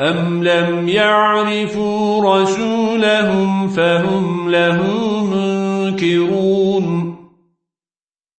أم لم يعرفوا رسولهم فهم له منكرون